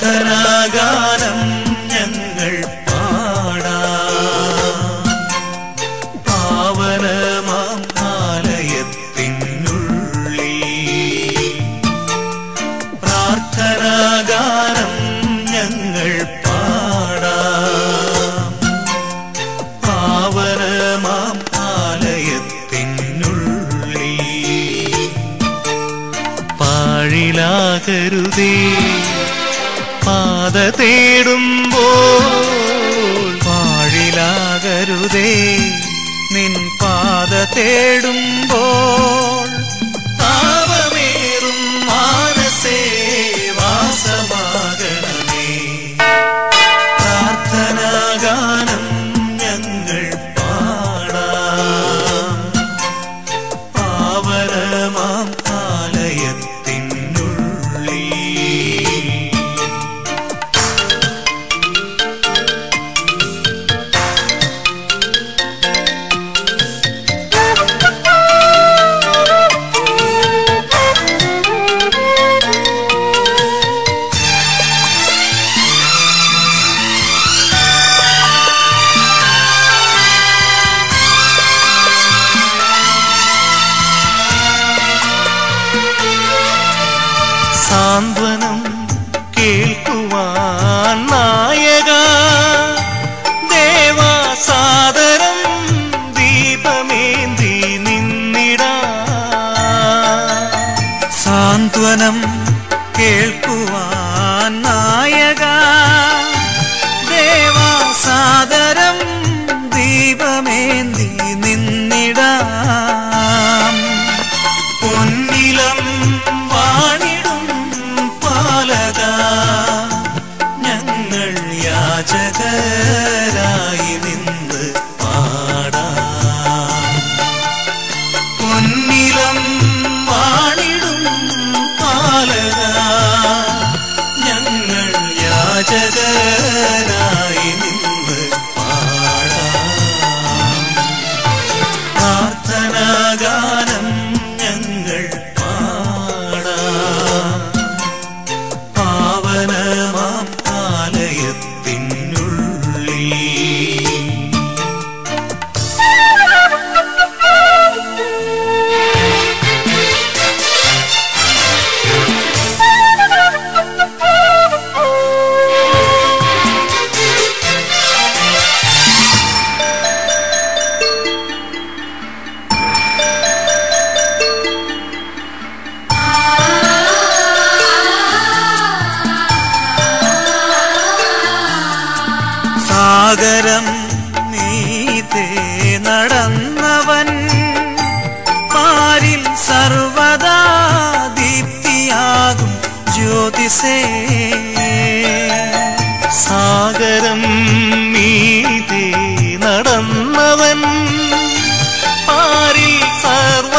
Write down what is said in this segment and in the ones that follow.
പ്രാർത്ഥനാഗാനം ഞങ്ങൾ പാടാ. പാവനമാം ആലയത്തിനുള്ളിൽ പ്രാർത്ഥനാഗാനം ഞങ്ങൾ പാടാ. പാവനമാം ആലയത്തിനുള്ളിൽ പാഴിലാകരുതേ. പാത തേടുമ്പോൾ പാഴിലാകരുതേ. നിൻ പാത തേടുമ്പോൾ സാന്ത്വനം കേൾക്കുവാൻ നായക. ദേവാസാദരം ദീപമേന്തി നിന്നിട. സാന്ത്വനം കേൾക്കുവാൻ जगराय സാഗരം നീതേ നടന്നവൻ. പാരിൽ സർവദാ ദീപ്തിയാകും ജ്യോതിസേ. സാഗരം നീതേ നടന്നവൻ. പാരിൽ സർവദാ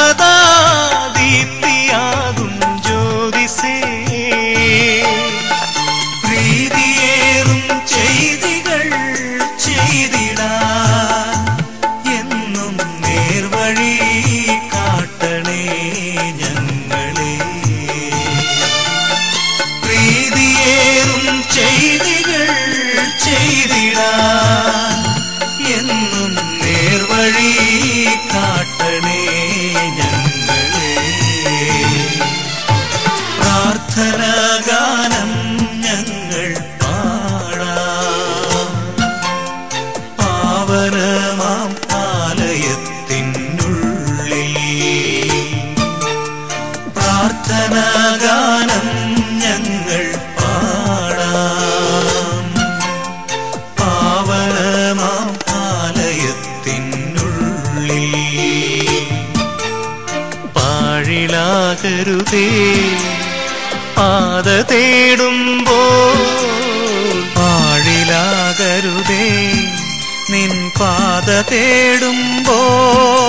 nhận പാത തേടുമ്പോൾ പാഴിലാകരുതേ. നിൻ പാത തേടുമ്പോൾ